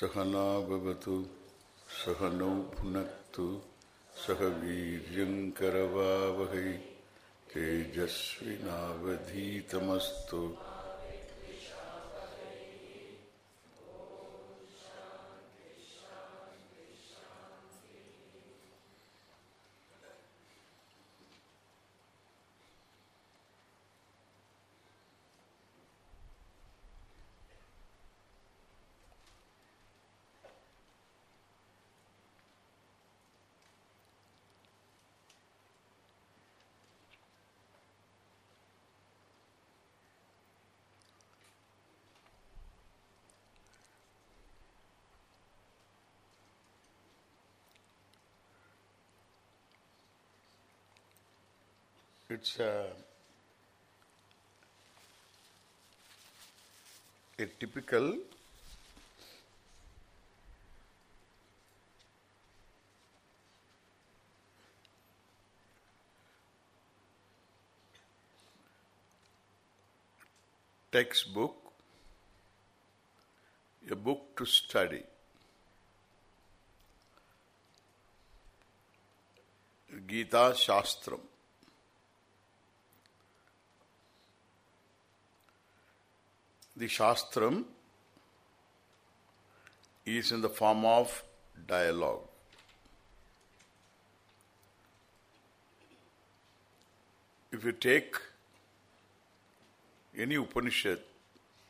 सहना भवतु सहनौ भुनक्तु सह वीर्यङ्करवावहै तेजस्विनावधीतमस्तु। It's a, a typical textbook, a book to study. Gita Shastram. The Shastram is in the form of dialogue. If you take any Upanishad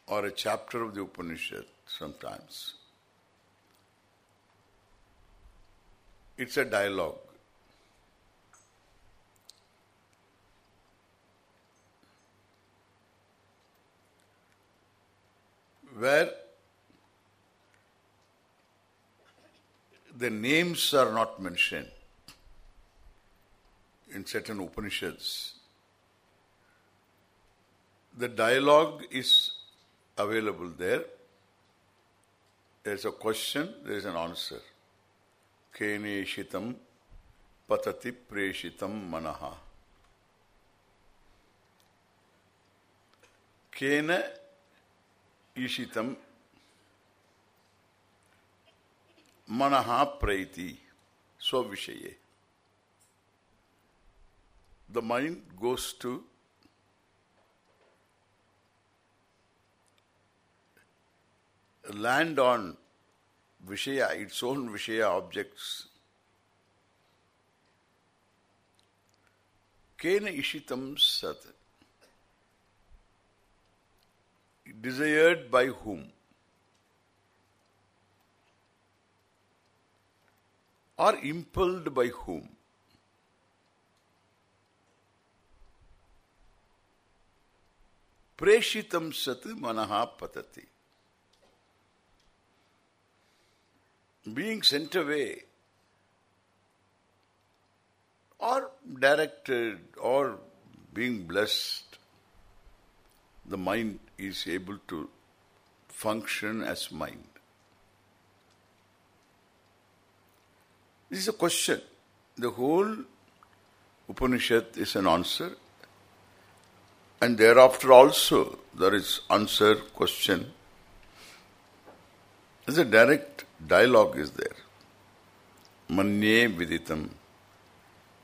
or a chapter of the Upanishad sometimes, it's a dialogue. Where the names are not mentioned in certain Upanishads. The dialogue is available there. There is a question, there is an answer. Keneshitam patati preshitam manaha. Kena ईशितम Manha प्रति स्व विषय the mind goes to land on विषय it's own विषय objects केन ईशितम सत? Desired by whom? Or impelled by whom? Preshitam manaha patati. Being sent away or directed or being blessed, the mind is able to function as mind. This is a question. The whole Upanishad is an answer and thereafter also there is answer question. There's a direct dialogue is there. Manye viditam.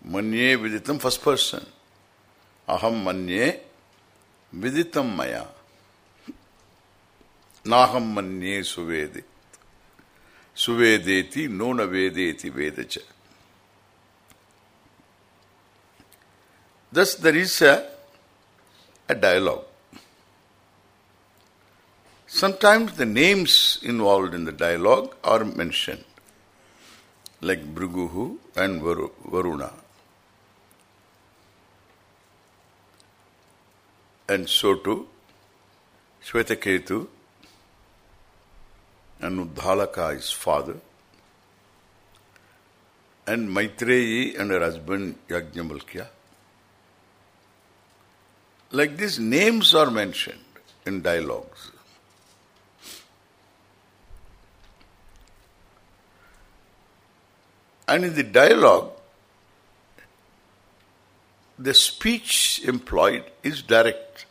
Manye viditam first person. Aham manye viditam maya. Naham manye suvedit. Suvedeti no na vedeti vedacha. Thus there is a, dialogue. Sometimes the names involved in the dialogue are mentioned, like Bhrigu and Varuna. And so too, Shvetaketu and Uddhalaka, his father, and Maitreyi and her husband Yajnavalkya. Like these names are mentioned in dialogues. And in the dialogue, the speech employed is direct.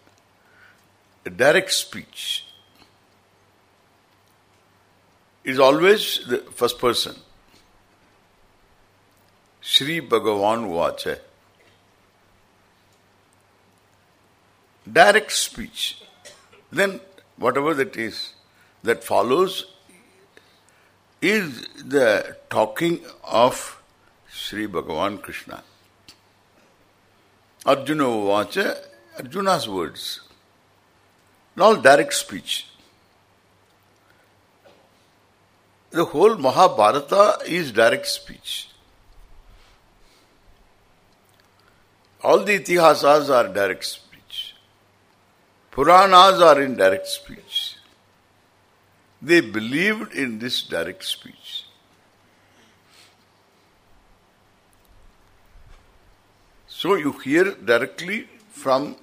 A direct speech. Is always the first person. Sri Bhagavan Uvacha. Direct speech. Then whatever that is, that follows is the talking of Sri Bhagavan Krishna. Arjuna Uvacha, Arjuna's words. Not direct speech. The whole Mahabharata is direct speech. All the itihasas are direct speech. Puranas are in direct speech. They believed in this direct speech. So you hear directly from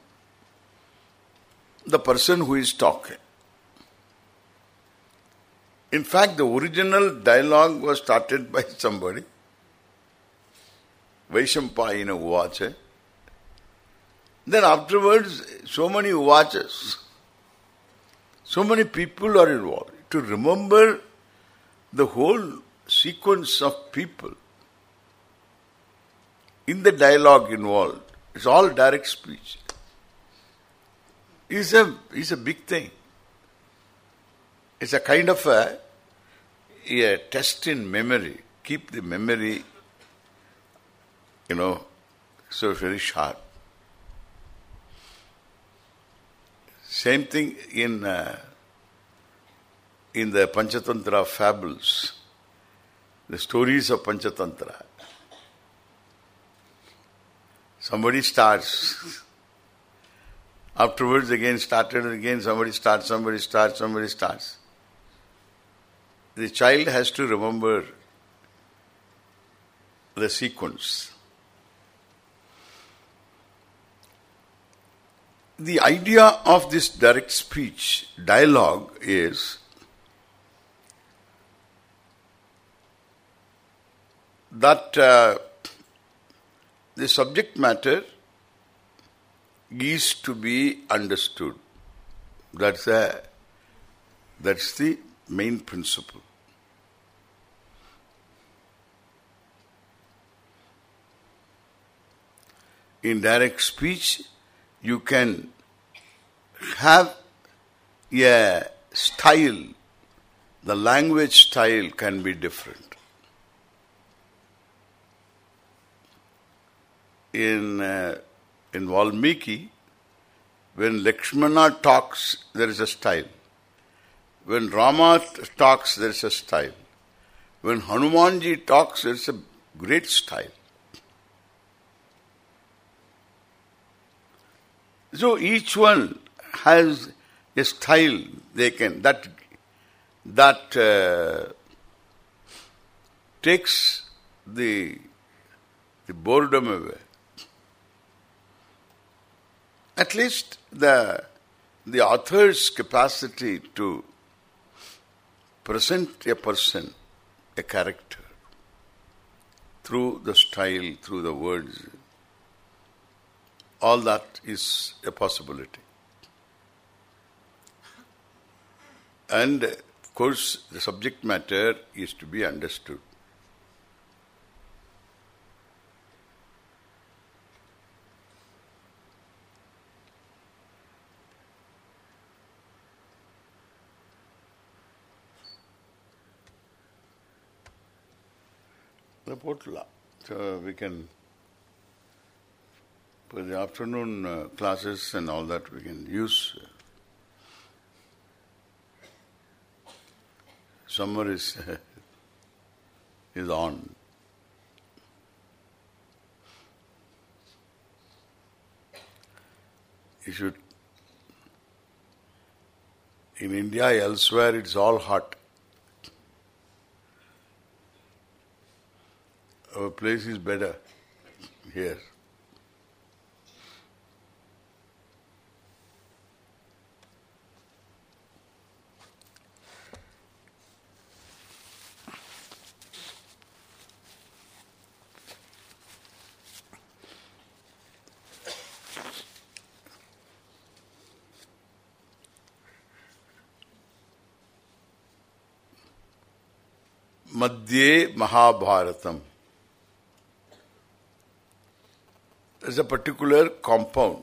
the person who is talking. In fact, the original dialogue was started by somebody. Vaishampayana Uvacha. Then afterwards, so many watches, so many people are involved. To remember the whole sequence of people in the dialogue involved, it's all direct speech. Is a is a big thing. It's a kind of a, a test in memory. Keep the memory, you know, so very sharp. Same thing in uh, in the Panchatantra fables, the stories of Panchatantra. Somebody starts. Afterwards again started again, somebody starts, somebody starts, somebody starts. The child has to remember the sequence. The idea of this direct speech, dialogue is that uh, the subject matter is to be understood. That's a that's the main principle. In direct speech, you can have a style, the language style can be different. In uh, in Valmiki, when Lakshmana talks, there is a style. When Rama talks, there is a style. When Hanumanji talks, there is a great style. So each one has a style they can that that uh, takes the the boredom away. At least the the author's capacity to present a person, a character, through the style, through the words, all that is a possibility. And of course, the subject matter is to be understood. Potla. So we can for the afternoon uh, classes and all that we can use. Summer is is on. You should in India elsewhere it's all hot. our place is better here. Madhye Mahabharatam. There's a particular compound.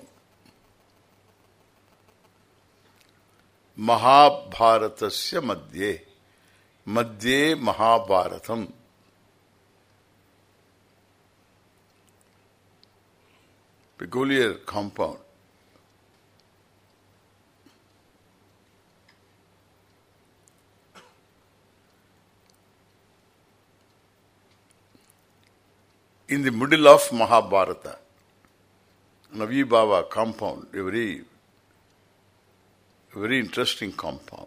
Mahabharatasya Madhye. Madhye Mahabharatam. Peculiar compound. in the middle of Mahabharata. Navi Baba compound, a very, very interesting compound.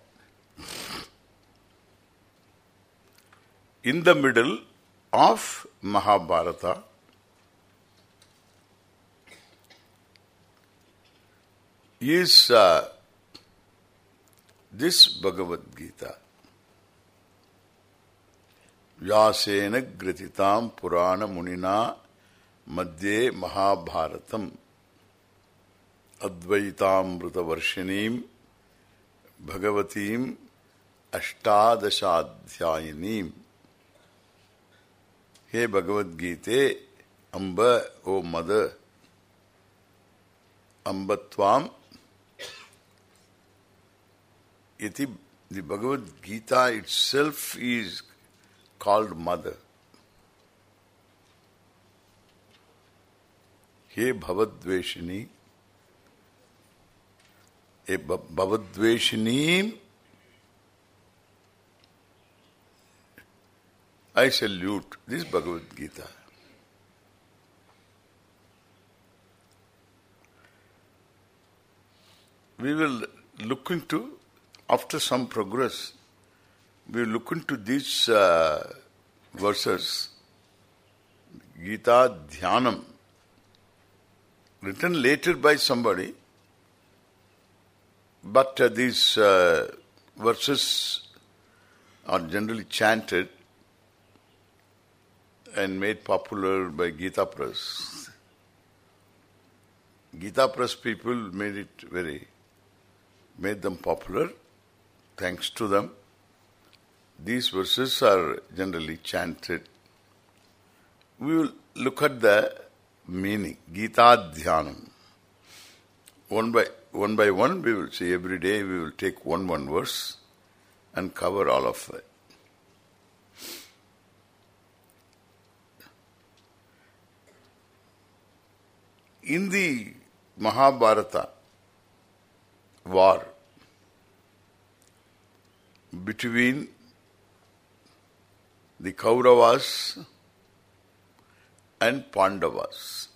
In the middle of Mahabharata, is uh, this Bhagavad Gita. व्यासेन ग्रथिताम पुराण मुनिना मध्ये महाभारतम अद्वैतामृतवर्षिणी, भगवती अष्टादशाध्यायिनी। हे भगवद्गीते, अम्ब, ओ मद, अम्बत्वाम, इति the Bhagavad Gita itself is called मद। हे भवद्वेषिणी Bhavadveshini, I salute this Bhagavad Gita. We will look into, after some progress, we will look into these uh, verses, Gita Dhyanam, written later by somebody, but uh, these uh, verses are generally chanted and made popular by Gita Press. Gita Press people made it very, made them popular, thanks to them. These verses are generally chanted. We will look at the meaning, Gita Dhyanam. One by one by one we will see every day we will take one one verse and cover all of it. In the Mahabharata war between the Kauravas and Pandavas.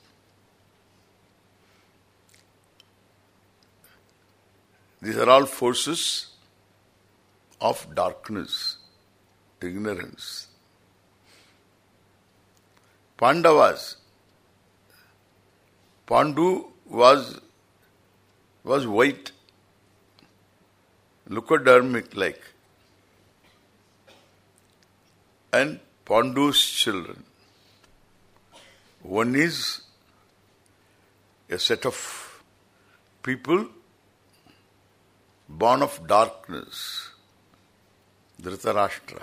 These are all forces of darkness, ignorance. Pandavas, Pandu was was white, leucodermic like and Pandu's children. One is a set of people born of darkness, Dhritarashtra,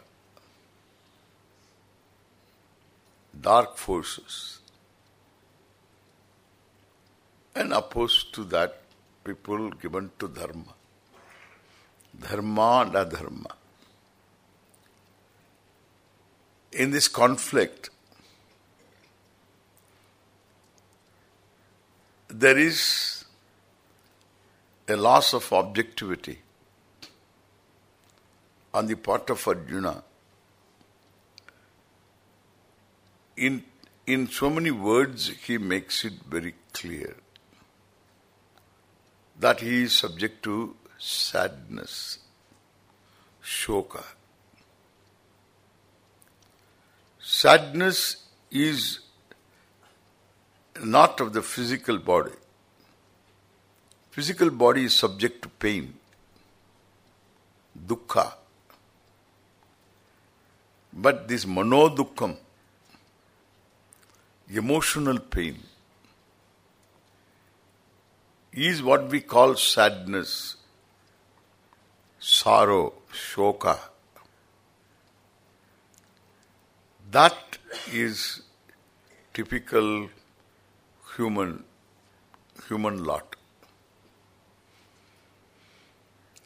dark forces. And opposed to that, people given to dharma. Dharma and adharma. in this conflict, there is a loss of objectivity on the part of Arjuna. In in so many words, he makes it very clear that he is subject to sadness, shoka. Sadness is not of the physical body. Physical body is subject to pain, dukkha. But this manodukkam, emotional pain, is what we call sadness, sorrow, shoka. That is typical human human lot.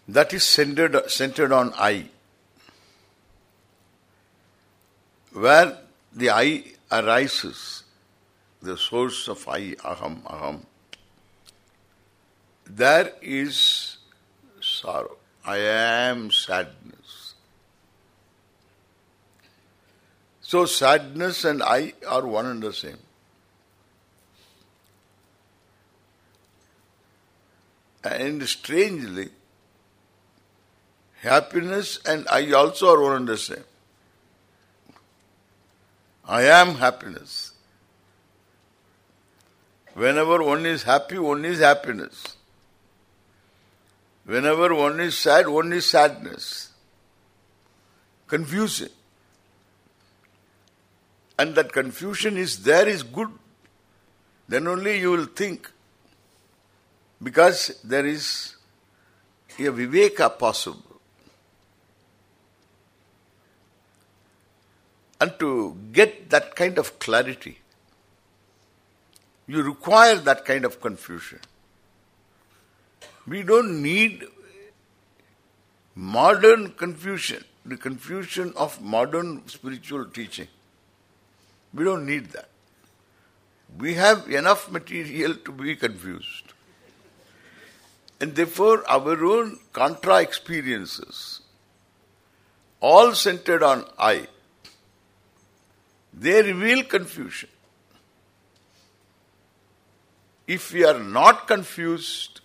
That is centered centered on I. Where the I arises, the source of I, aham, aham, there is sorrow. I am sadness. So sadness and I are one and the same. And strangely, happiness and I also are one and the same. I am happiness. Whenever one is happy, one is happiness. Whenever one is sad, one is sadness. Confusing. And that confusion is there is good. Then only you will think. Because there is a viveka possible. And to get that kind of clarity, you require that kind of confusion. We don't need modern confusion, the confusion of modern spiritual teaching. We don't need that. We have enough material to be confused. And therefore our own contra experiences, all centered on I, they reveal confusion. If we are not confused,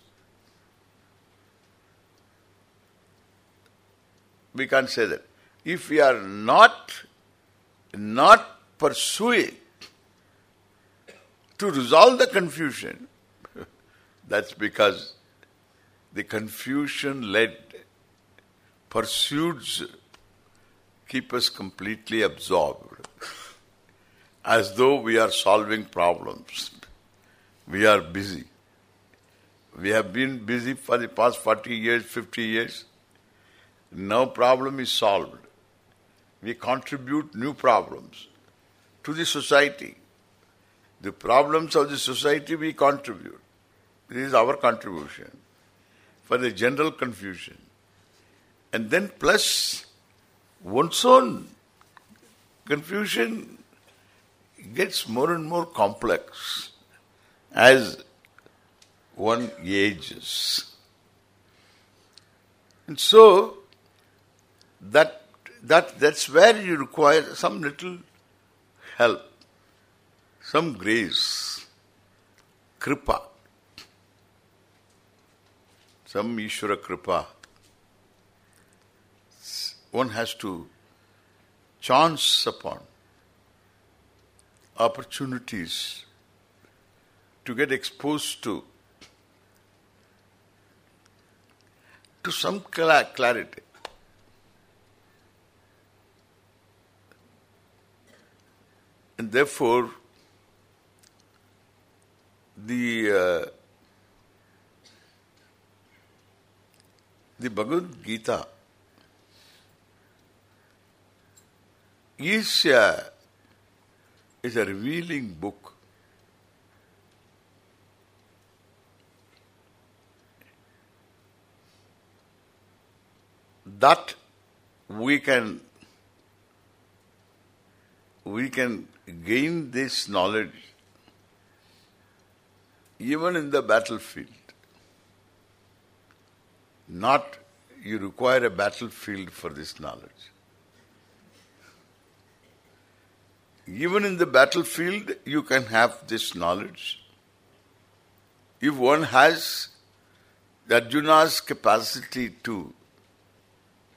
we can't say that. If we are not not pursuing to resolve the confusion, that's because the confusion-led pursuits keep us completely absorbed as though we are solving problems. We are busy. We have been busy for the past 40 years, 50 years. No problem is solved. We contribute new problems to the society. The problems of the society we contribute. This is our contribution for the general confusion. And then plus one's own confusion gets more and more complex as one ages. And so that that that's where you require some little help, some grace, kripa, some Ishvara kripa. One has to chance upon opportunities to get exposed to to some clarity. And therefore, the uh, the Bhagavad Gita is a, is a revealing book. That we can we can gain this knowledge even in the battlefield. Not you require a battlefield for this knowledge. Even in the battlefield, you can have this knowledge. If one has Arjuna's capacity to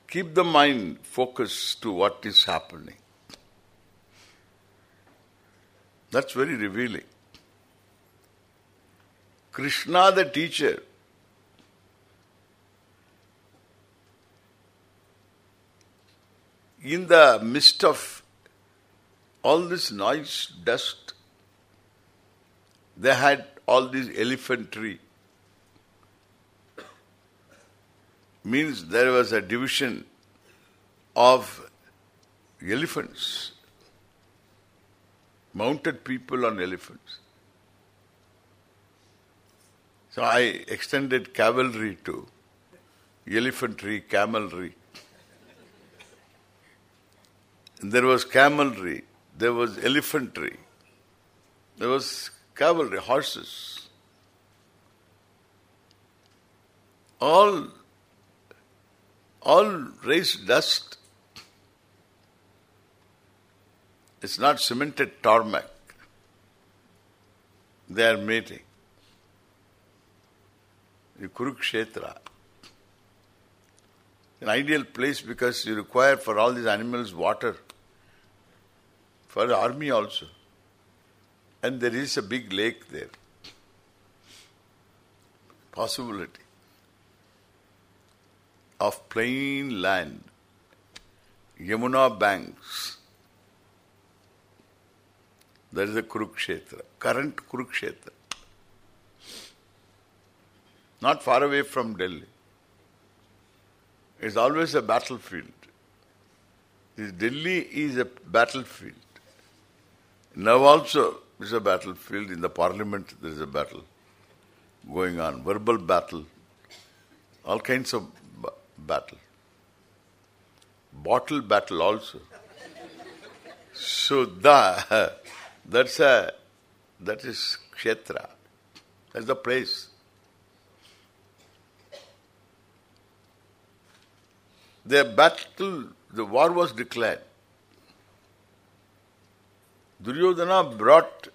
keep the mind focused to what is happening, that's very revealing. Krishna the teacher in the midst of all this noise, dust, they had all this elephantry. Means there was a division of elephants mounted people on elephants. So I extended cavalry to elephantry, camelry. And there was camelry, there was elephantry, there was cavalry, horses. All, all raised dust. It's not cemented tarmac. They are mating. The Kurukshetra. An ideal place because you require for all these animals water. For the army also. And there is a big lake there. Possibility of plain land, Yamuna banks. That is the Kurukshetra, current Kurukshetra. Not far away from Delhi. It's always a battlefield. This Delhi is a battlefield. Now also there is a battlefield. In the parliament there is a battle going on. Verbal battle. All kinds of battle. Bottle battle also. So the, that's a that is kshetra. That's the place. The battle, the war was declared. Duryodhana brought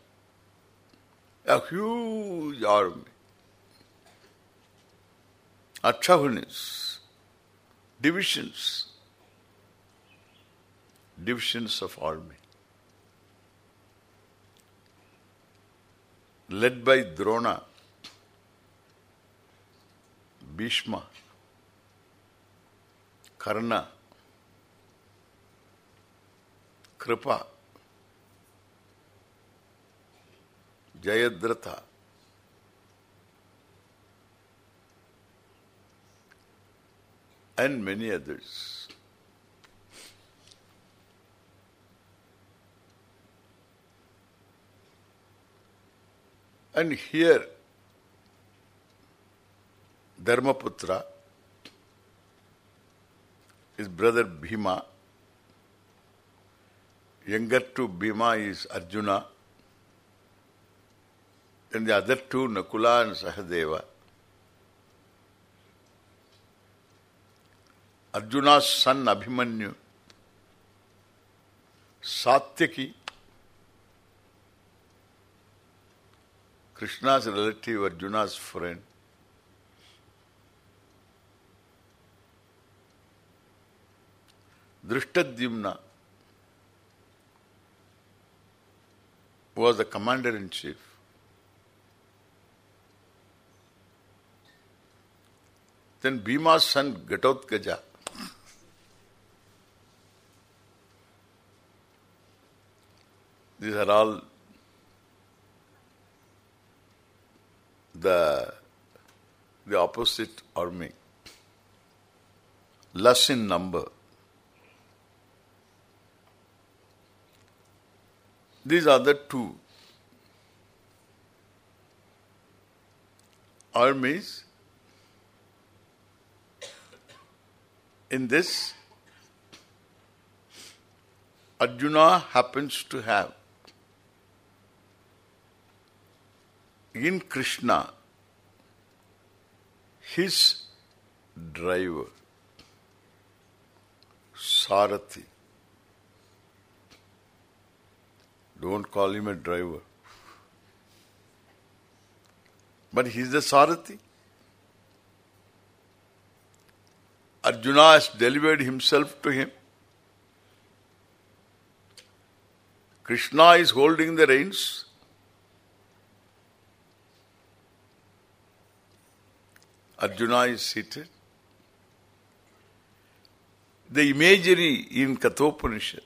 a huge army. Akshahunis, divisions, divisions of army. Led by Drona, Bhishma, Karna, Kripa, Jayadratha, and many others. And here, Dharmaputra, his brother Bhima, younger to Bhima is Arjuna, and the other two, Nakula and Sahadeva. Arjuna's son Abhimanyu, Satyaki, Krishna's relative, Arjuna's friend, Drishtadyumna was the commander-in-chief. Then Bhima's son Ghatotkacha. These are all the the opposite army. Less in number. These are the two armies in this Arjuna happens to have in Krishna his driver Sarathi. Don't call him a driver. But he is the Sarathi Arjuna has delivered himself to him. Krishna is holding the reins. Arjuna is seated. The imagery in Kathopanishad,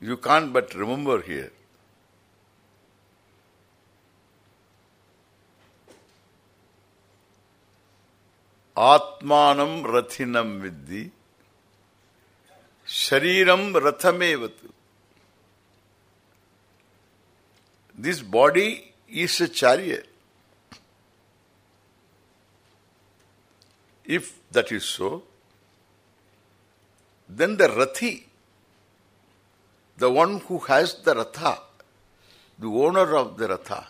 you can't but remember here. ಆತ್ಮಾನಂ ರಥಿನಂ ವಿದ್ಧಿ ಶರೀರಂ ರಥಮೇವತ್ This body is a chariot. if that is so then the rathi the one who has the ratha the owner of the ratha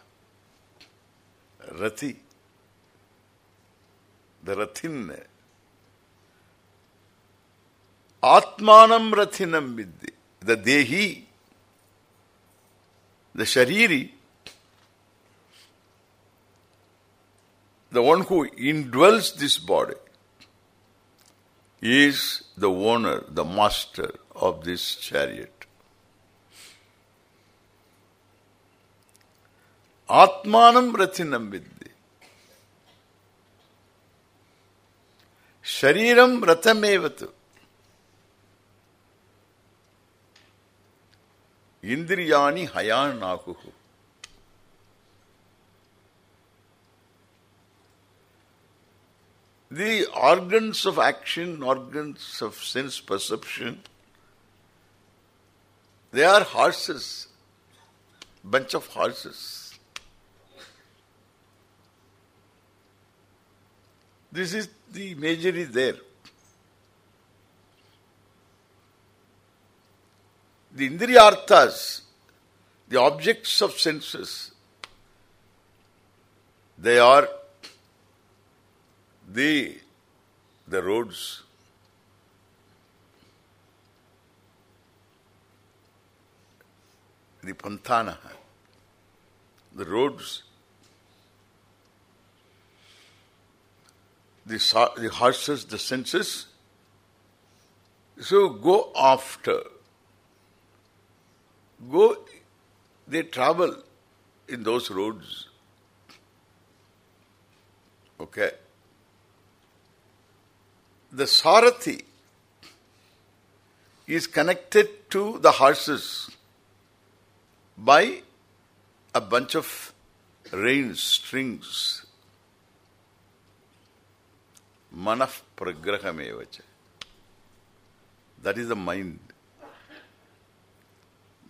rathi Atmanam Rathinam Vidhi, the Dehi, the Shariri, the one who indwells this body, is the owner, the master of this chariot. Atmanam Rathinam Shariram Ratamevatu. Indriyani Hayanakuhu. The organs of action, organs of sense perception, they are horses, bunch of horses. This is the major is there. The indriyarthas, the objects of senses, they are the the roads the panthana the roads the the horses the senses. So go after. Go they travel in those roads. Okay. The Sarathi is connected to the horses by a bunch of reins, strings. Manah pragrahamevacha. That is the mind.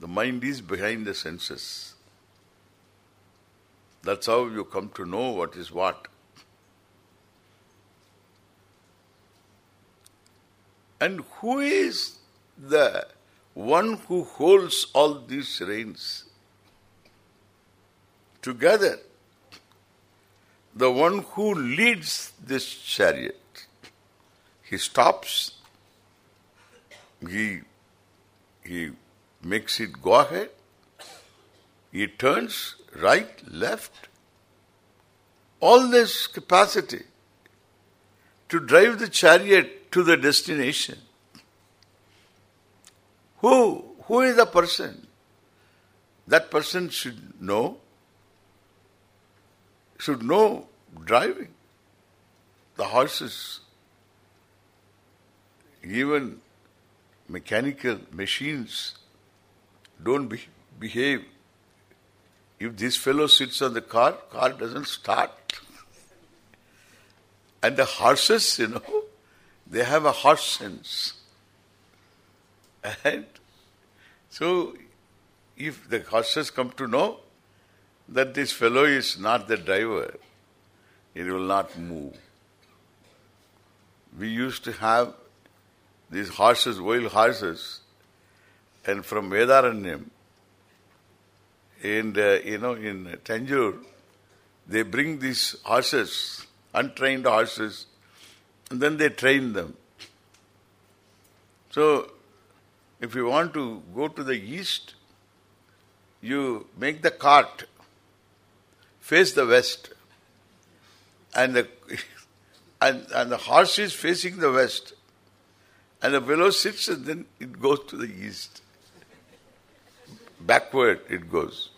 The mind is behind the senses. That's how you come to know what is what. And who is the one who holds all these reins together? The one who leads this chariot. He stops, he, he makes it go ahead, he turns right, left, all this capacity to drive the chariot to the destination. Who? Who is the person? That person should know, should know driving. The horses, even mechanical machines don't be, behave. If this fellow sits on the car, car doesn't start. And the horses, you know, they have a horse sense. And so, if the horses come to know that this fellow is not the driver, it will not move. We used to have these horses, wild horses, and from Vedaranyam, and uh, you know, in Tanjore, they bring these horses, untrained horses, and then they train them. So, if you want to go to the east, you make the cart face the west, and the and, and the horse is facing the west, and the fellow sits and then it goes to the east. Backward it goes.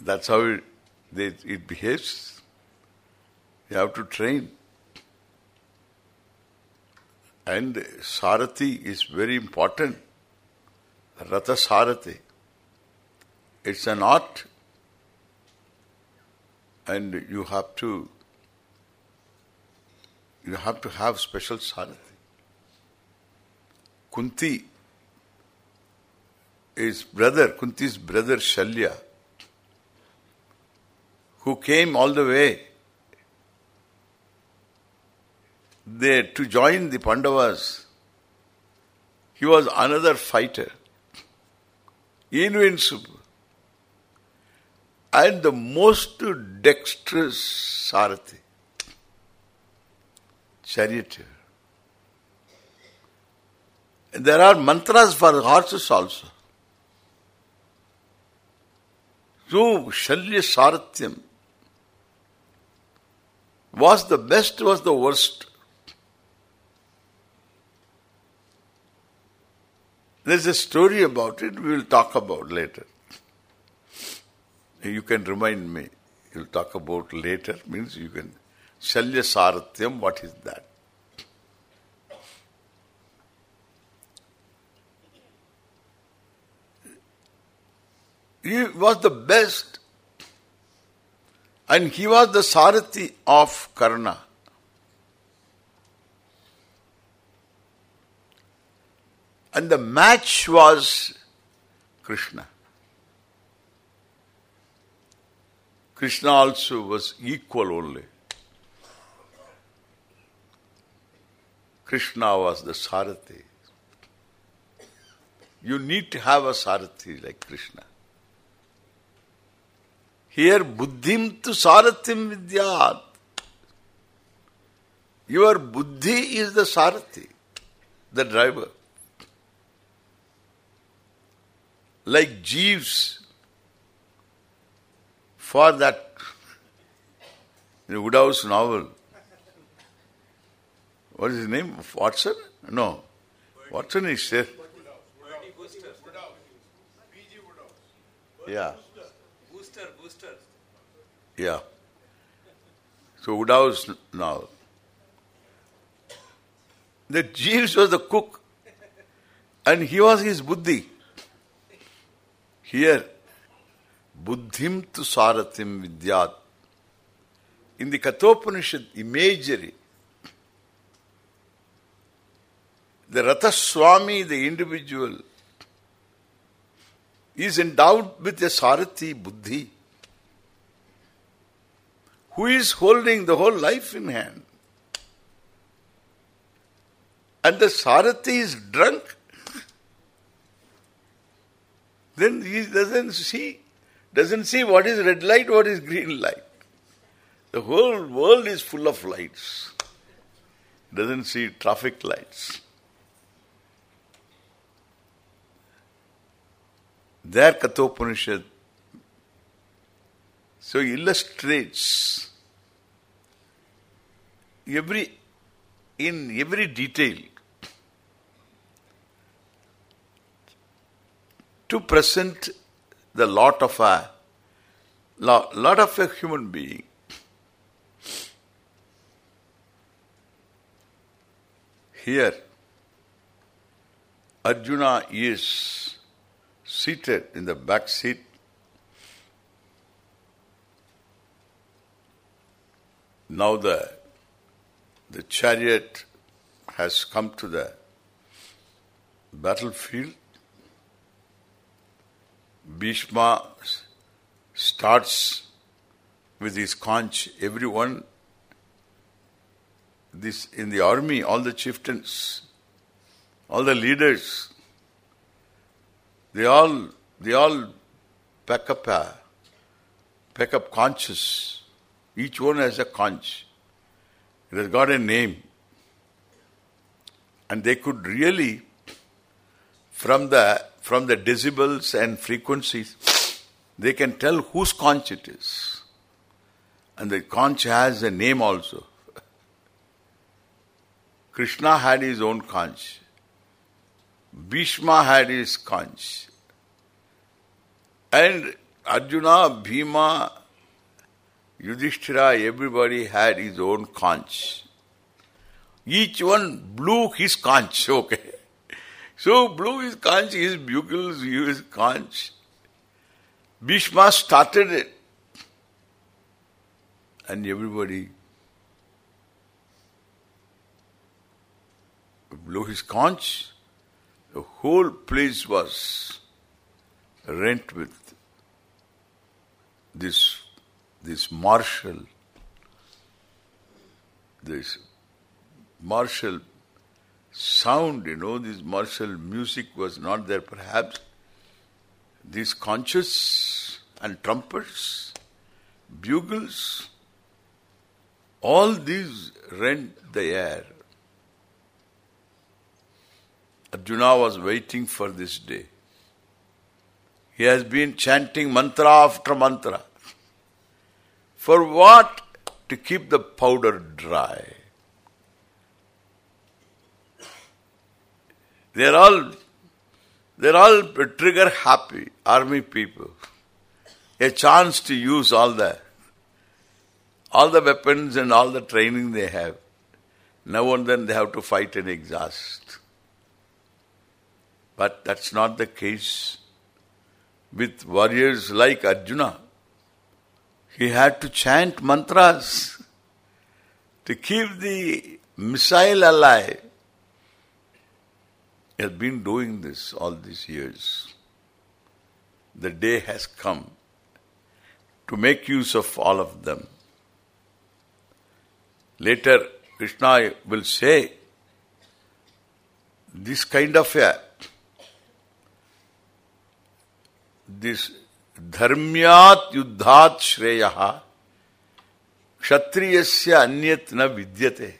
That's how it, they, it behaves. You have to train. And Sarathi is very important. Ratha Sarathi. It's an art and you have to you have to have special Sarathi. Kunti his brother, Kunti's brother Shalya, who came all the way there to join the Pandavas. He was another fighter, invincible, and the most dexterous Sarathi, charioteer. There are mantras for horses also. So, Shalya Saratyam was the best, was the worst. There's a story about it we will talk about later. You can remind me. You'll talk about later. Means you can... Shalya Saratyam, what is that? He was the best. And he was the Sarathi of Karna. And the match was Krishna. Krishna also was equal only. Krishna was the Sarathi. You need to have a Sarathi like Krishna. Here, buddhim tu sarathim vidyat. Your buddhi is the sarathi, the driver. Like Jeeves, for that the Wodehouse novel. What is his name? Watson? No. Watson is there. Yeah. Wooster, Wooster. Yeah. So Wodehouse now. The Jeeves was the cook and he was his buddhi. Here, buddhim tu sarathim vidyat. In the Kathopanishad imagery, the Rathaswami, the individual, is endowed with a sarathi buddhi who is holding the whole life in hand. And the sarathi is drunk. then he doesn't see, doesn't see what is red light, what is green light. The whole world is full of lights. Doesn't see traffic lights. There Kathopanishad so illustrates every in every detail to present the lot of a lot of a human being. Here, Arjuna is seated in the back seat. Now the the chariot has come to the battlefield. Bhishma starts with his conch. Everyone, this in the army, all the chieftains, all the leaders, they all they all pack up a, pack up conches. Each one has a conch. It has got a name. And they could really from the from the decibels and frequencies they can tell whose conch it is. And the conch has a name also. Krishna had his own conch. Bhishma had his conch. And Arjuna, Bhima, Yudhishthira, everybody had his own conch. Each one blew his conch, okay. So blew his conch, his bugles, his conch. Bhishma started it. And everybody blew his conch. The whole place was rent with this this martial this martial sound, you know, this martial music was not there. Perhaps these conches and trumpets, bugles, all these rent the air. Arjuna was waiting for this day. He has been chanting mantra after mantra. For what? To keep the powder dry. They're all they're all trigger happy, army people. A chance to use all the all the weapons and all the training they have. Now and then they have to fight and exhaust. But that's not the case with warriors like Arjuna. He had to chant mantras to keep the missile alive. He has been doing this all these years. The day has come to make use of all of them. Later, Krishna will say, this kind of a, this dharmyat yuddhat kshatriyasya anyat na vidyate.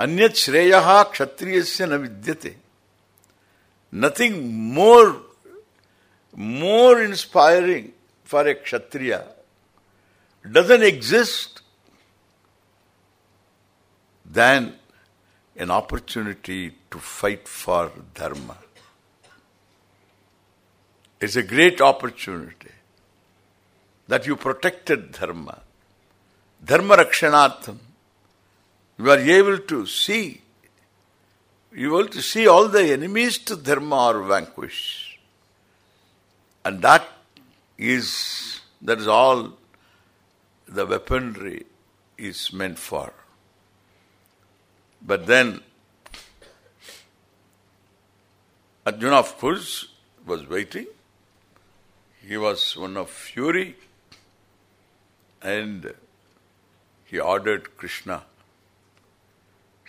Anyat shreyaha kshatriyasya na vidyate. Nothing more, more inspiring for a kshatriya doesn't exist than an opportunity to fight for dharma. It's a great opportunity that you protected dharma. Dharma rakshanartham. You are able to see, you are able to see all the enemies to dharma are vanquished. And that is, that is all the weaponry is meant for. But then, Arjuna of course was waiting. He was one of fury and he ordered Krishna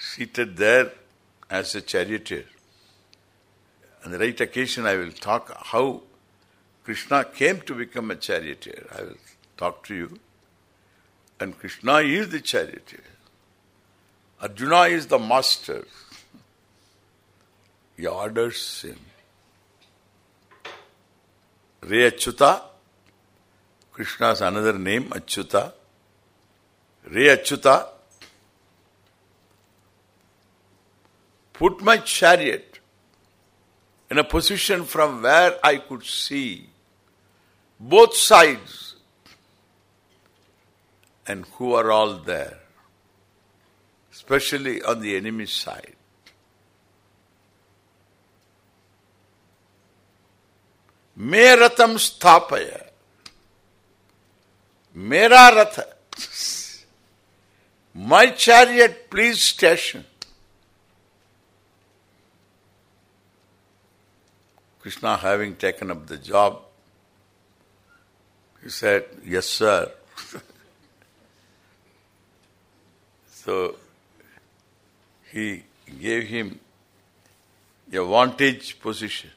seated there as a charioteer. On the right occasion I will talk how Krishna came to become a charioteer. I will talk to you. And Krishna is the charioteer. Arjuna is the master. He orders him. Re Achyuta, Krishna's another name, Achyuta. Re Achyuta, put my chariot in a position from where I could see both sides and who are all there, especially on the enemy side. मे रथम स्थापय मेरा रथ my chariot please station Krishna having taken up the job he said yes sir so he gave him a vantage position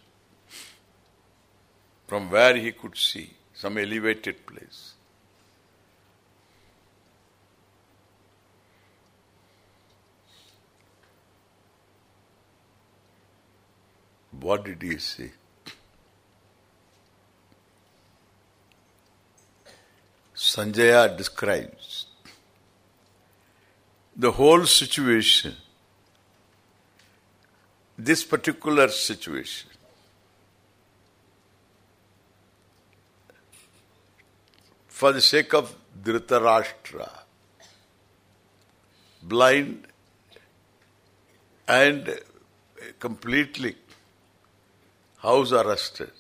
from where he could see, some elevated place. What did he see? Sanjaya describes the whole situation, this particular situation. for the sake of Dhritarashtra, blind and completely house arrested,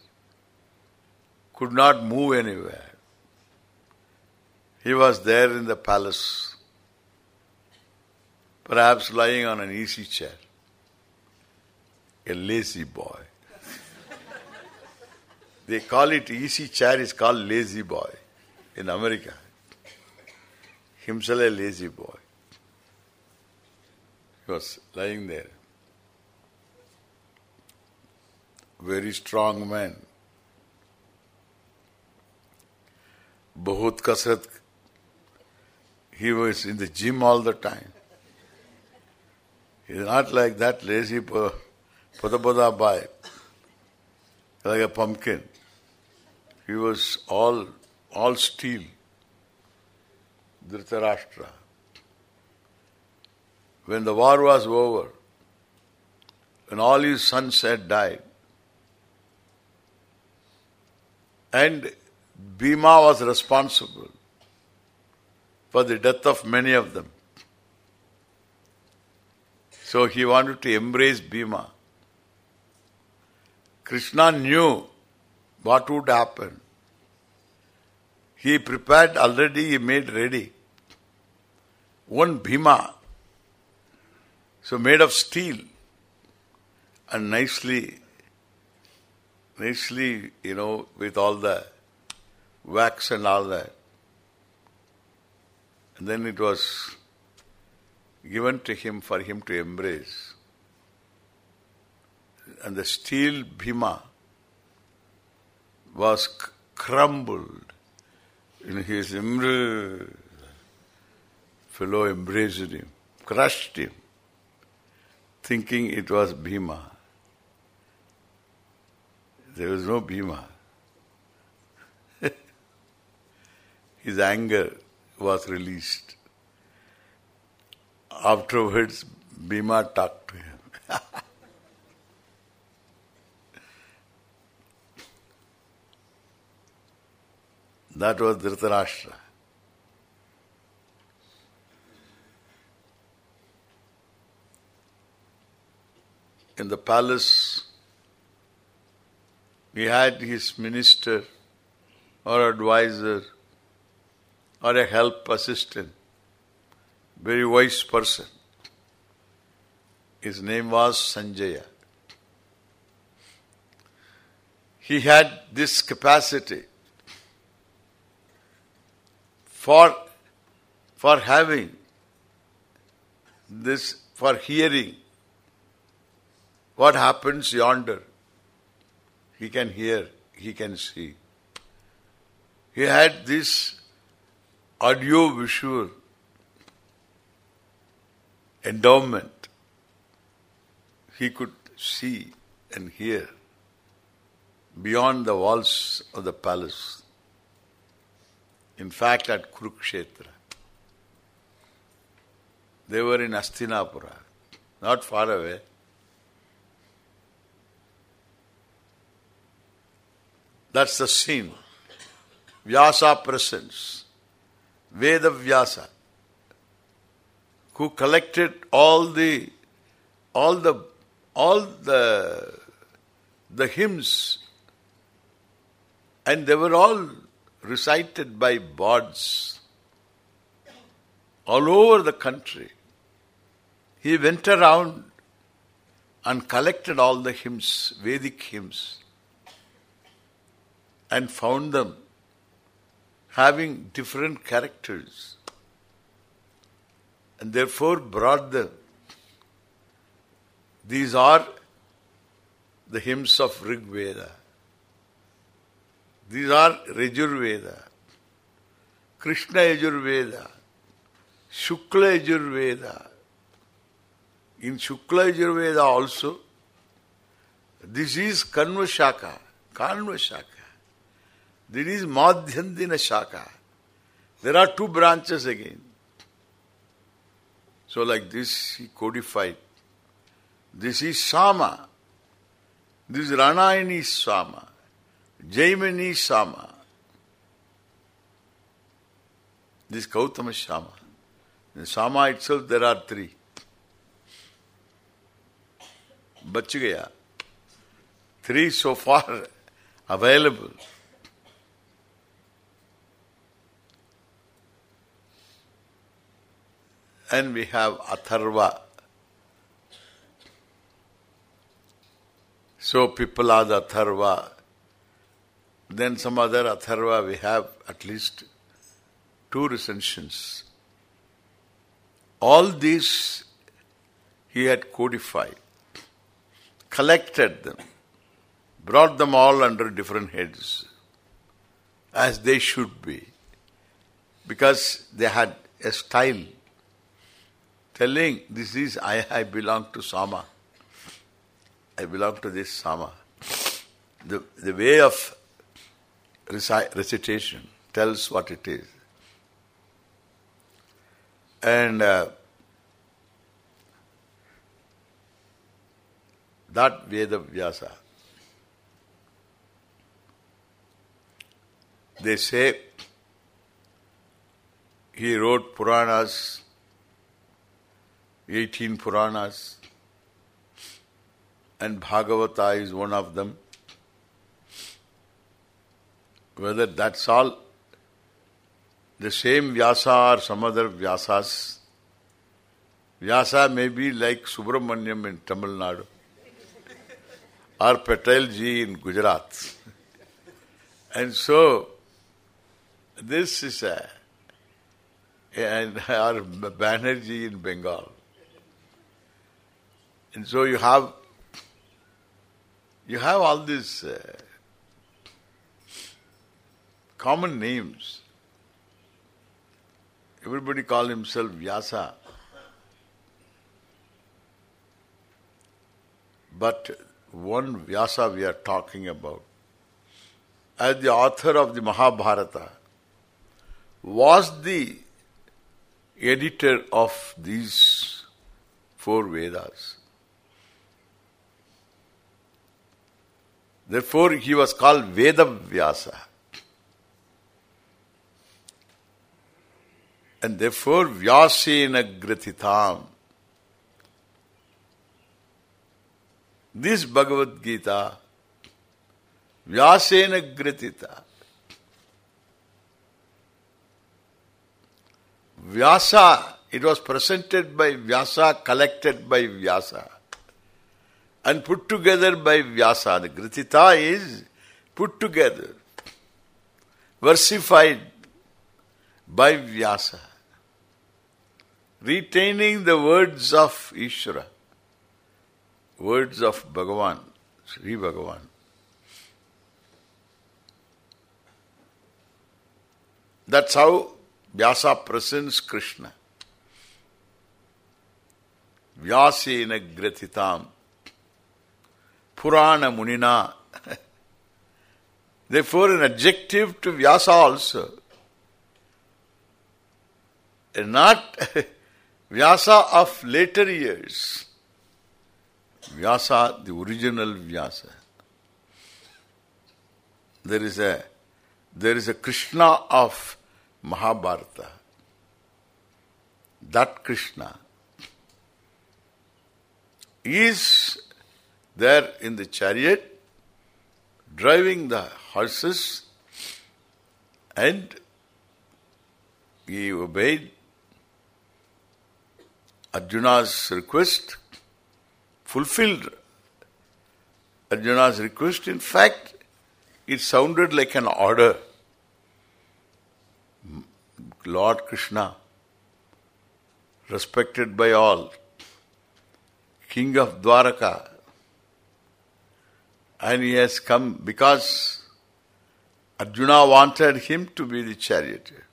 could not move anywhere. He was there in the palace, perhaps lying on an easy chair, a lazy boy. They call it easy chair is called lazy boy in America. Himself a lazy boy. He was lying there. Very strong man. Bahut kasrat. He was in the gym all the time. He's not like that lazy pada boy, like a pumpkin. He was all all steel. Dhritarashtra. When the war was over, when all his sons had died, and Bhima was responsible for the death of many of them. So he wanted to embrace Bhima. Krishna knew what would happen. He prepared already, he made ready. One Bhima, so made of steel and nicely, nicely, you know, with all the wax and all that. And then it was given to him for him to embrace. And the steel Bhima was crumbled in his embrace. Fellow embraced him, crushed him, thinking it was Bhima. There was no Bhima. his anger was released. Afterwards, Bhima talked to him. that was Dhritarashtra. In the palace, he had his minister or advisor or a help assistant, very wise person. His name was Sanjaya. He had this capacity for for having this for hearing what happens yonder. He can hear, he can see. He had this audio visual endowment. He could see and hear beyond the walls of the palace. In fact, at Kurukshetra. They were in Astinapura, not far away. That's the scene. Vyasa presents. Veda Vyasa, who collected all the all the all the the hymns and they were all recited by bards all over the country. He went around and collected all the hymns, Vedic hymns, and found them having different characters and therefore brought them. These are the hymns of Rig Veda. These are Yajurveda, Krishna Yajurveda, Shukla Yajurveda. In Shukla Yajurveda also, this is Kanva Shaka, Kanva Shaka. There is Madhyandina Shaka. There are two branches again. So like this he codified. This is Sama. This Ranayani Sama. Jaimini Sama. This Kauthuma is Sama. In Sama itself there are three. Bach gaya. Three so far available. And we have Atharva. So Paippalada Atharva then some other Atharva, we have at least two recensions. All these he had codified, collected them, brought them all under different heads, as they should be, because they had a style telling, this is, I, I belong to Sama. I belong to this Sama. The, the way of recitation tells what it is. And uh, that Veda Vyasa, they say he wrote Puranas, 18 Puranas, and Bhagavata is one of them. Whether that's all the same Vyasa or some other Vyasas. Vyasa may be like Subramanyam in Tamil Nadu or Patel ji in Gujarat. and so, this is a and or Banerjee in Bengal. And so you have you have all these uh, common names. Everybody call himself Vyasa. But one Vyasa we are talking about, as the author of the Mahabharata, was the editor of these four Vedas. Therefore, he was called Veda Vyasa. And therefore, Vyasena Gratitam. This Bhagavad Gita, Vyasena Gratita. Vyasa, it was presented by Vyasa, collected by Vyasa and put together by Vyasa. The Gratita is put together, versified by Vyasa, retaining the words of Ishvara, words of Bhagavan, Sri Bhagavan. That's how Vyasa presents Krishna. Vyasi Vyasena gratitam Purana Munina. Therefore, an adjective to Vyasa also. Not Vyasa of later years. Vyasa, the original Vyasa. There is a there is a Krishna of Mahabharata. That Krishna is there in the chariot, driving the horses, and he obeyed Arjuna's request, fulfilled Arjuna's request. In fact, it sounded like an order. Lord Krishna, respected by all, King of Dwaraka, and he has come because Arjuna wanted him to be the charioteer.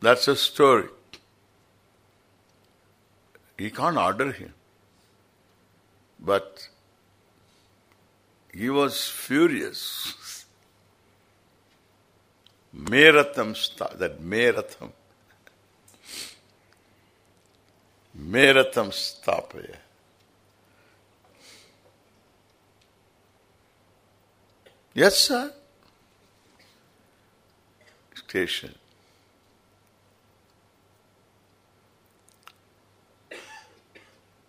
That's a story. He can't order him. But he was furious. Meratham, that Meratham. Meratham stapaya. Yes, sir. Station.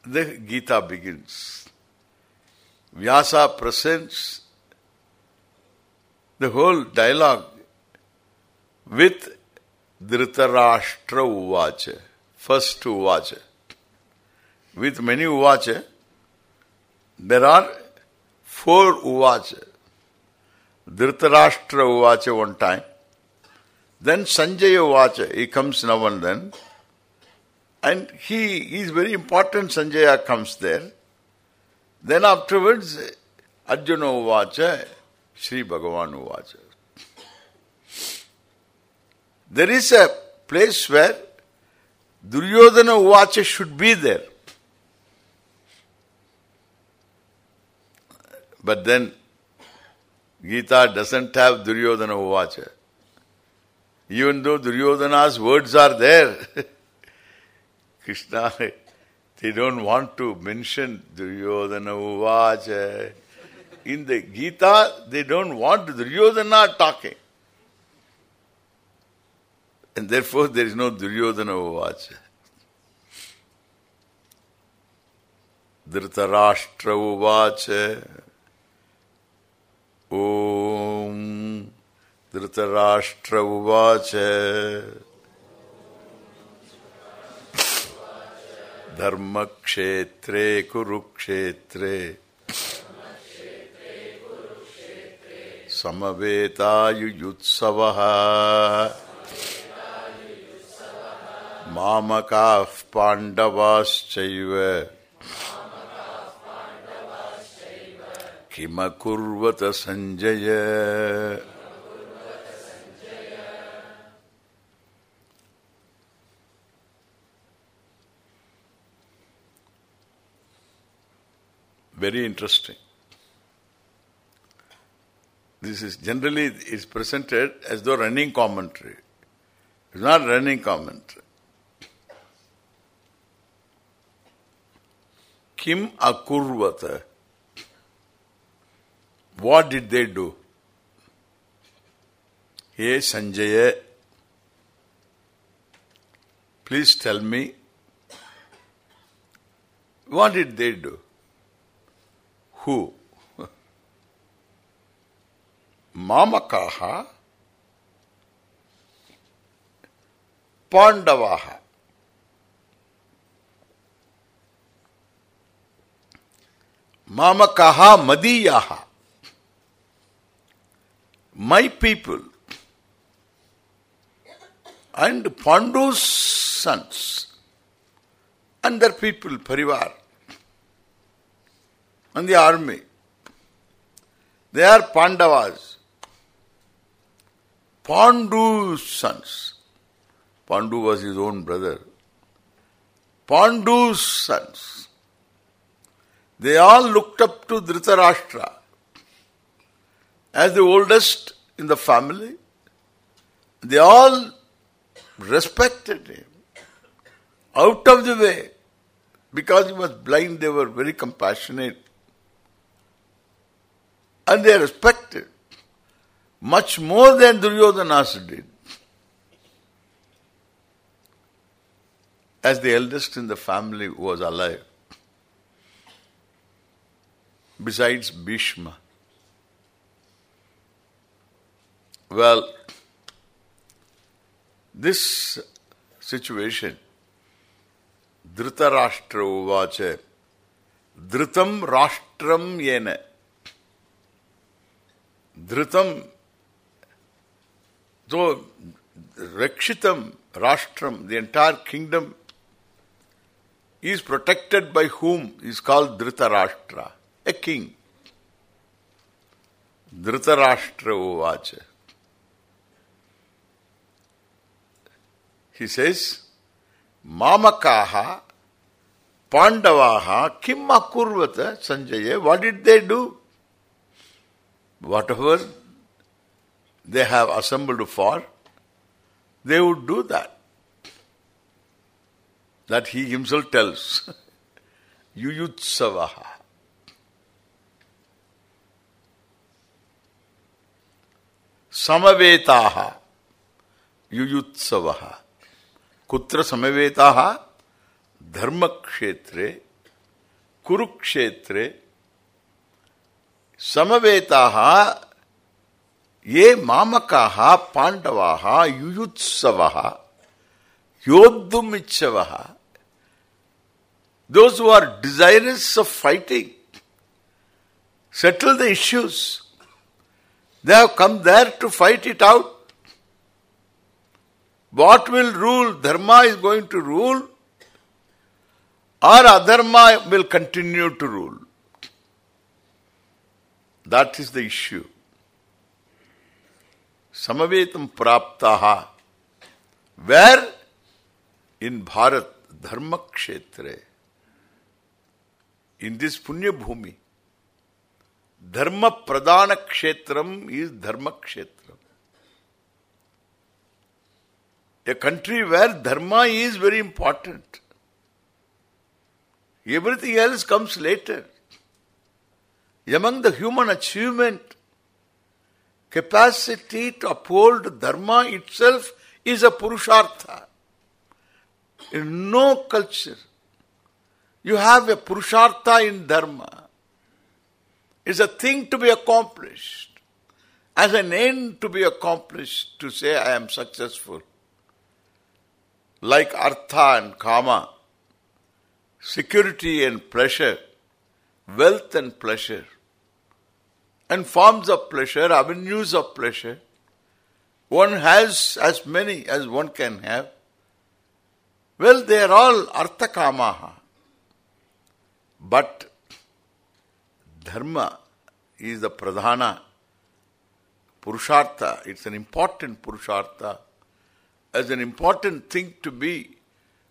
The Gita begins. Vyasa presents the whole dialogue with Dhritarashtra Uvacha. First Uvacha. With many Uvacha, there are four Uvacha. Dhritarashtra Uvacha one time. Then Sanjaya Uvacha, he comes now and then. And he is very important, Sanjaya comes there. Then afterwards, Arjuna Uvacha, Sri Bhagavan Uvacha. There is a place where Duryodhana Uvacha should be there. But then Gita doesn't have Duryodhana Uvacha. Even though Duryodhana's words are there, Krishna, they don't want to mention Duryodhana Uvacha. In the Gita, they don't want Duryodhana talking. And therefore there is no Duryodhana Uvacha. Dhritarashtra Uvacha ॐ धृतराष्ट्र उवाच। धर्मक्षेत्रे कुरुक्षेत्रे। समवेतायुयुत्सवः। मामकाः पाण्डवाश्चैव। किमकुर्वत Sanjay Very interesting. This is generally is presented as though running commentary. It's not running commentary. Kim akurvata. What did they do? Hey Sanjaya, please tell me, what did they do? Who? Mamakaha Pandavaha Mamakaha Madiyaha My people and Pandu's sons and their people, Parivar and the army. They are Pandavas. Pandu's sons. Pandu was his own brother. Pandu's sons. They all looked up to Dhritarashtra as the oldest in the family. They all respected him. Out of the way. Because he was blind, they were very compassionate. And they respected. Much more than Duryodhana's did. As the eldest in the family was alive. Besides Bhishma. Well, this situation, Dhritarashtra uvacha, Dhritam Rashtram yena. Dhritam, so Rakshitam Rashtram, the entire kingdom is protected by whom is called Dhritarashtra, a king. Dhritarashtra uvacha. He says, Mamakaha, Pandavaha, Kim Akurvata, Sanjaya, what did they do? Whatever they have assembled for, they would do that. That he himself tells. Yuyutsavaha. Samavetaha. Yuyutsavaha. कुत्र समवेता धर्म क्षेत्रे कुरुक्षेत्रे समवेता, ये मामका पांडवा युयुत्सव, योद्धुमिच्छव those who are desirous of fighting settle the issues they have come there to fight it out What will rule? Dharma is going to rule or adharma will continue to rule. That is the issue. Samavetam praptaha. Where? In Bharat, Dharma Kshetre. In this Punya Bhumi. Dharma Pradana Kshetram is Dharma Kshetram. A country where Dharma is very important. Everything else comes later. Among the human achievement, capacity to uphold Dharma itself is a Purushartha. In no culture, you have a Purushartha in Dharma. It's a thing to be accomplished. As an end to be accomplished, to say I am successful. Like Artha and Kama, security and pleasure, wealth and pleasure, and forms of pleasure, avenues of pleasure. One has as many as one can have. Well, they are all arthakamaha. But dharma is the pradhana purushartha. It's an important purushartha as an important thing to be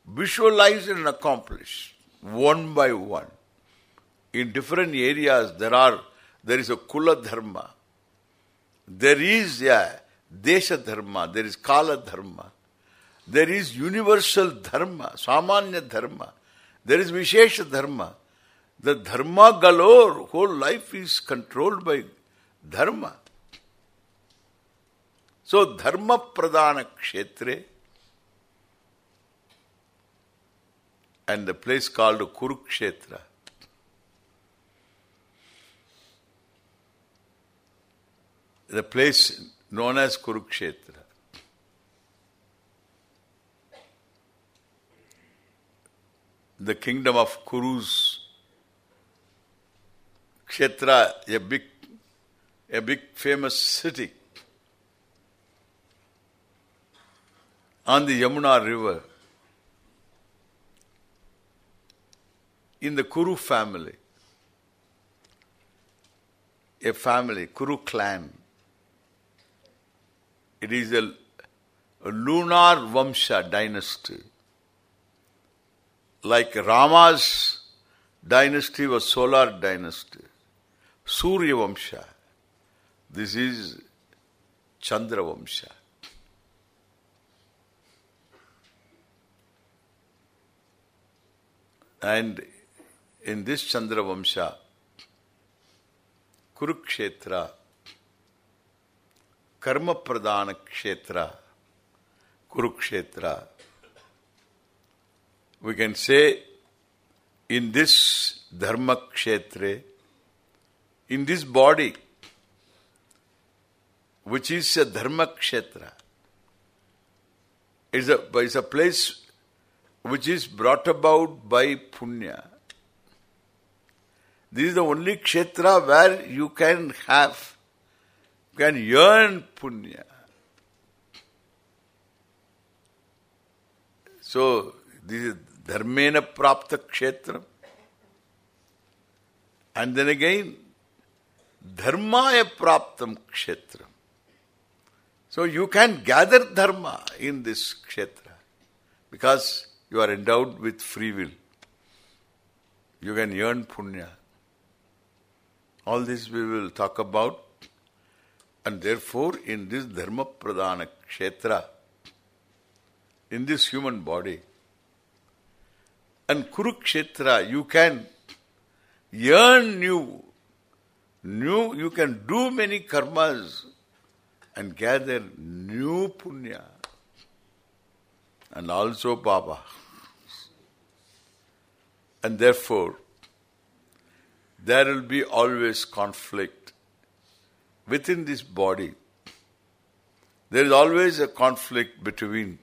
visualized and accomplished one by one. In different areas there are there is a kula dharma. There is a desha dharma, there is kala dharma. There is universal dharma, samanya dharma. There is vishesha dharma. The dharma galore, whole life is controlled by dharma. So dharma pradana kshetre and the place called Kurukshetra. The place known as Kurukshetra. The kingdom of Kurus. Kshetra, a big, a big famous city on the Yamuna river. in the Kuru family, a family, Kuru clan. It is a, a lunar Vamsha dynasty. Like Rama's dynasty was solar dynasty. Surya Vamsha. This is Chandra Vamsha. And in this Chandra Vamsha, Kurukshetra, Karma Pradana Kshetra, Kurukshetra, we can say in this Dharma Kshetre, in this body, which is a Dharma Kshetra, is a, is a place which is brought about by Punya. This is the only kshetra where you can have, can earn punya. So, this is dharmena prapta kshetra. And then again, dharmaya praptam kshetra. So you can gather dharma in this kshetra because you are endowed with free will. You can earn punya. All this we will talk about. And therefore, in this dharma pradana kshetra, in this human body, and Kurukshetra, you can earn new, new, you can do many karmas and gather new punya and also papa. And therefore, there will be always conflict within this body. There is always a conflict between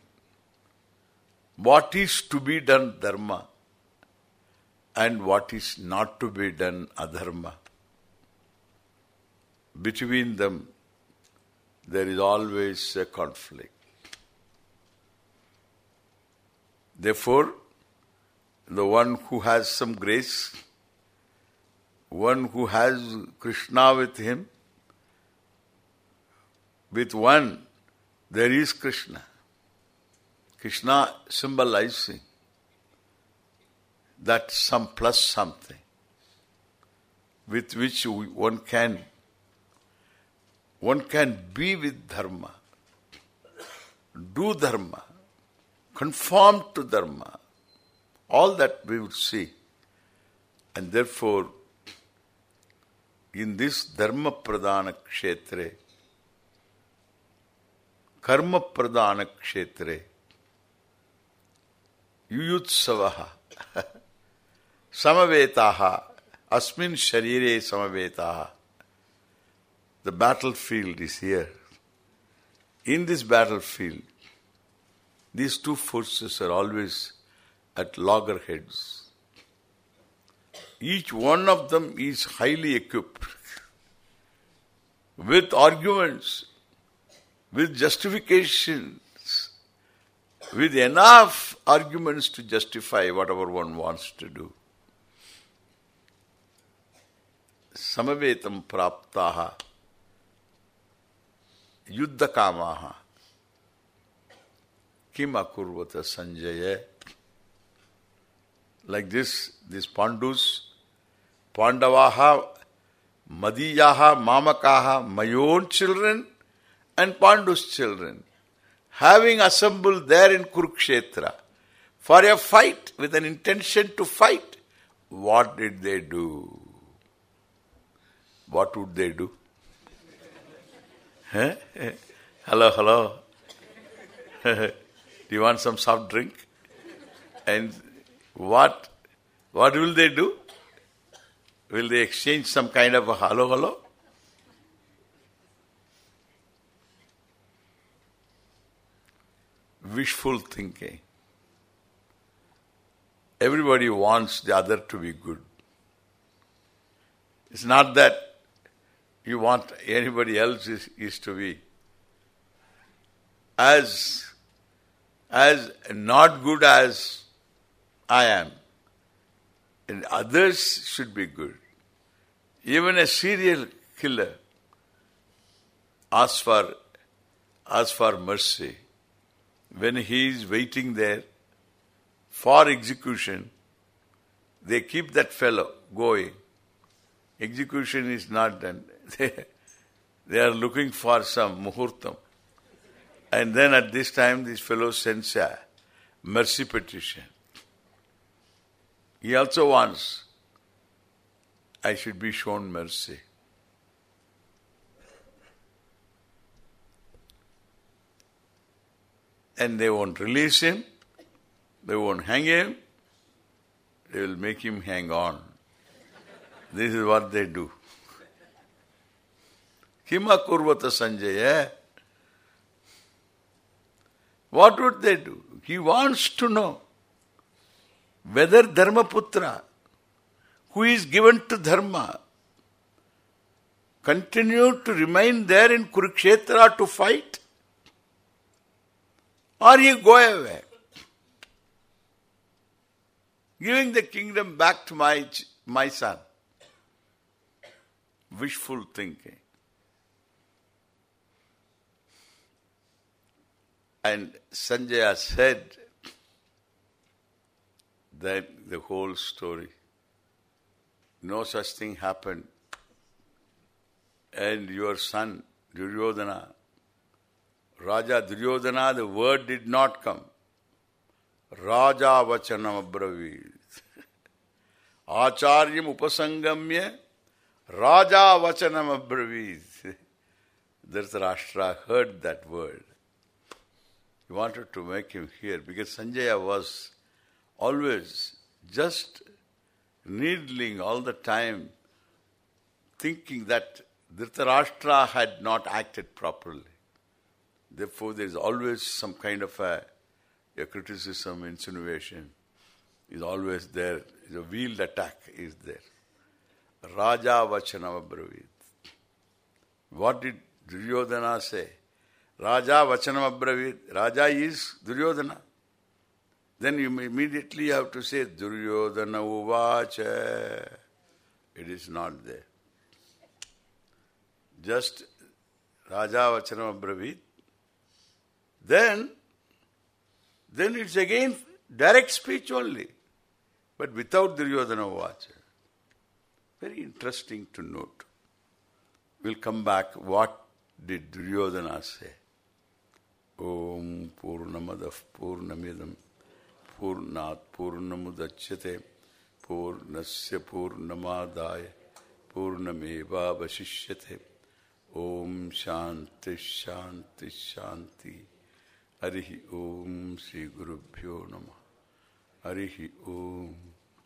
what is to be done dharma and what is not to be done adharma. Between them there is always a conflict. Therefore, the one who has some grace, one who has Krishna with him, with one there is Krishna. Krishna symbolizing that some plus something with which one can one can be with dharma, do dharma, conform to dharma, all that we would see. And therefore, in this dharma pradana kshetre, karma pradana kshetre, yuyutsavaha, samavetaha, asmin sharire samavetaha, the battlefield is here. In this battlefield, these two forces are always at loggerheads. Each one of them is highly equipped with arguments, with justifications, with enough arguments to justify whatever one wants to do. Samavetam praptaha युद्ध कामा किम अकुर्वत Sanjay like this, this Pandus, Pandavaha, Madiyaha, Mamakaha, my own children and Pandu's children, having assembled there in Kurukshetra for a fight with an intention to fight, what did they do? What would they do? Hello, hello. Do you want some soft drink? And what what will they do? Will they exchange some kind of a hello, hello? Wishful thinking. Everybody wants the other to be good. It's not that you want anybody else is, is to be as as not good as I am. And others should be good. Even a serial killer asks for asks for mercy. When he is waiting there for execution, they keep that fellow going. Execution is not done. They, they are looking for some muhurtam. And then at this time this fellow sends a mercy petition. He also wants, I should be shown mercy. And they won't release him, they won't hang him, they will make him hang on. This is what they do. Kima kurvata Sanjaya? What would they do? He wants to know whether Dharmaputra, who is given to Dharma, continue to remain there in Kurukshetra to fight or he go away, giving the kingdom back to my, my son. Wishful thinking. And Sanjaya said that the whole story. No such thing happened. And your son, Duryodhana, Raja Duryodhana, the word did not come. Raja Vachanam Abravid. Acharyam Upasangamya Raja Vachanam Abravid. Dhritarashtra heard that word. He wanted to make him hear because Sanjaya was always just needling all the time thinking that Dhritarashtra had not acted properly. Therefore there is always some kind of a, a criticism, insinuation is always there. The wheeled attack is there. Raja Vachanam Abravit. What did Duryodhana say? Raja Vachanam Abravid. Raja is Duryodhana. Then you immediately have to say Duryodhana Uvacha. It is not there. Just Raja Vachanam Abravid. Then, then it's again direct speech only. But without Duryodhana Uvacha. Very interesting to note. We'll come back. What did Duryodhana say? Om Purnamadah Purnamidam पूर्णा पूर्ण मुदच्यते पूर्णस्य पूर्णमादाय पूर्णमेवावशिष्य ओम शांति शांति शांति हरि ओम श्री गुरुभ्यो नमः। हरि ओम।